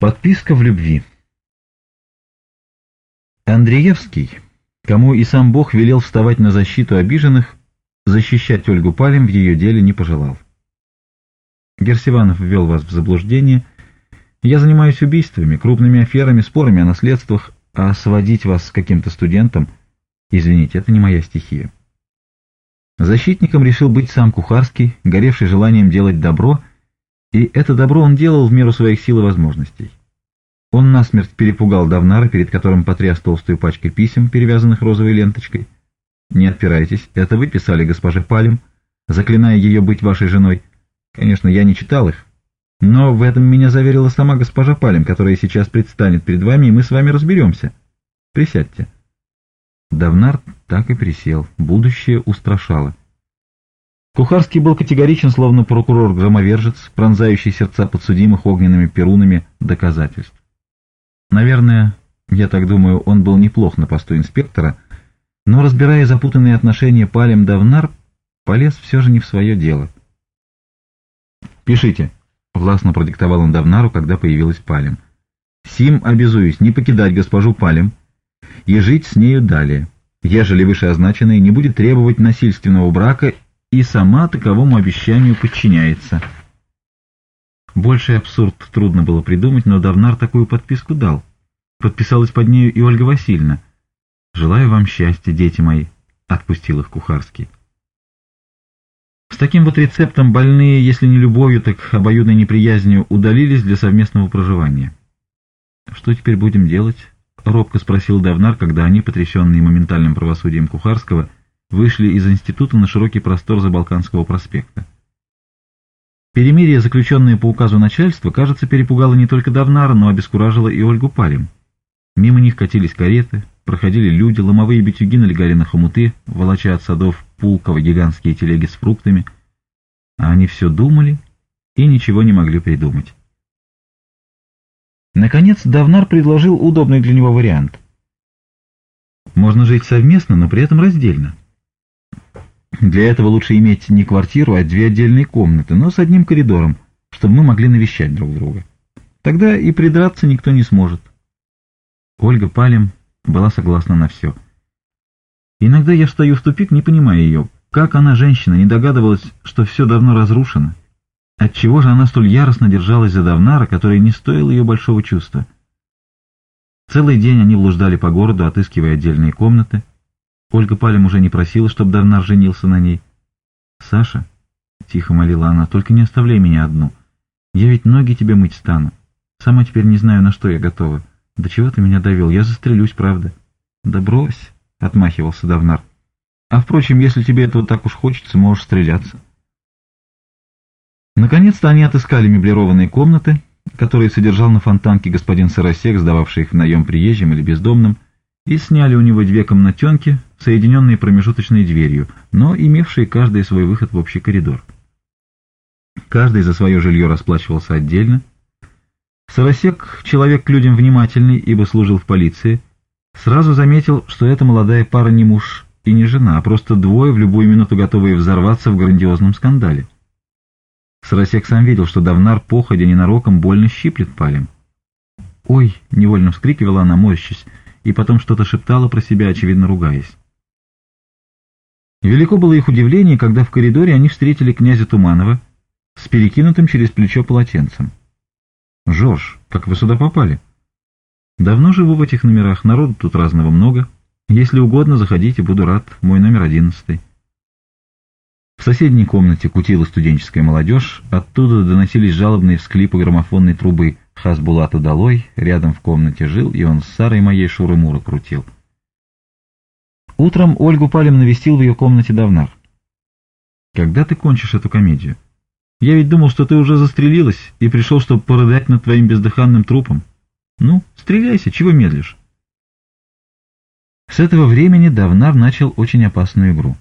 Подписка в любви. Андреевский, кому и сам Бог велел вставать на защиту обиженных, защищать Ольгу Палем в ее деле не пожелал. Герсиванов ввел вас в заблуждение. Я занимаюсь убийствами, крупными аферами, спорами о наследствах, а сводить вас с каким-то студентом, извините, это не моя стихия. Защитником решил быть сам Кухарский, горевший желанием делать добро – и это добро он делал в меру своих сил и возможностей. Он насмерть перепугал Давнара, перед которым потряс толстую пачку писем, перевязанных розовой ленточкой. «Не отпирайтесь, это вы писали госпоже Палем, заклиная ее быть вашей женой. Конечно, я не читал их, но в этом меня заверила сама госпожа Палем, которая сейчас предстанет перед вами, и мы с вами разберемся. Присядьте». Давнар так и присел, будущее устрашало. Кухарский был категоричен, словно прокурор-громовержец, пронзающий сердца подсудимых огненными перунами доказательств. Наверное, я так думаю, он был неплох на посту инспектора, но, разбирая запутанные отношения Палем Давнар, полез все же не в свое дело. «Пишите», — властно продиктовал он Давнару, когда появилась Палем. «Сим обязуюсь не покидать госпожу Палем и жить с нею далее, ежели вышеозначенный не будет требовать насильственного брака и сама таковому обещанию подчиняется. Больший абсурд трудно было придумать, но Давнар такую подписку дал. Подписалась под нею и Ольга Васильевна. «Желаю вам счастья, дети мои», — отпустил их Кухарский. С таким вот рецептом больные, если не любовью, так обоюдной неприязнью, удалились для совместного проживания. «Что теперь будем делать?» — робко спросил Давнар, когда они, потрясенные моментальным правосудием Кухарского, — вышли из института на широкий простор Забалканского проспекта. Перемирие, заключенное по указу начальства, кажется, перепугало не только Давнара, но обескуражило и Ольгу Палим. Мимо них катились кареты, проходили люди, ломовые битюги налегали на хомуты, волоча от садов Пулково гигантские телеги с фруктами. А они все думали и ничего не могли придумать. Наконец, Давнар предложил удобный для него вариант. Можно жить совместно, но при этом раздельно. Для этого лучше иметь не квартиру, а две отдельные комнаты, но с одним коридором, чтобы мы могли навещать друг друга. Тогда и придраться никто не сможет. Ольга Палем была согласна на все. Иногда я встаю в тупик, не понимая ее. Как она, женщина, не догадывалась, что все давно разрушено? Отчего же она столь яростно держалась за Давнара, который не стоил ее большого чувства? Целый день они блуждали по городу, отыскивая отдельные комнаты — Ольга Палем уже не просила, чтобы Давнар женился на ней. «Саша», — тихо молила она, — «только не оставляй меня одну. Я ведь ноги тебе мыть стану. Сама теперь не знаю, на что я готова. До чего ты меня довел? Я застрелюсь, правда». «Да брось», — отмахивался Давнар. «А впрочем, если тебе этого так уж хочется, можешь стреляться». Наконец-то они отыскали меблированные комнаты, которые содержал на фонтанке господин Сарасек, сдававший их в наем приезжим или бездомным, и сняли у него две комнатенки — соединенные промежуточной дверью, но имевшие каждый свой выход в общий коридор. Каждый за свое жилье расплачивался отдельно. Соросек, человек к людям внимательный, ибо служил в полиции, сразу заметил, что эта молодая пара не муж и не жена, а просто двое в любую минуту готовые взорваться в грандиозном скандале. Соросек сам видел, что Давнар походя ненароком больно щиплет палем. «Ой!» — невольно вскрикивала она, морщась, и потом что-то шептала про себя, очевидно ругаясь. Велико было их удивление, когда в коридоре они встретили князя Туманова с перекинутым через плечо полотенцем. «Жорж, как вы сюда попали?» «Давно живу в этих номерах, народу тут разного много. Если угодно, заходите, буду рад. Мой номер одиннадцатый». В соседней комнате кутила студенческая молодежь, оттуда доносились жалобные всклипы граммофонной трубы «Хасбулата долой», рядом в комнате жил, и он с Сарой моей Шуры-Муры крутил. Утром Ольгу Палем навестил в ее комнате Давнар. «Когда ты кончишь эту комедию? Я ведь думал, что ты уже застрелилась и пришел, чтобы порыдать над твоим бездыханным трупом. Ну, стреляйся, чего медлишь?» С этого времени Давнар начал очень опасную игру.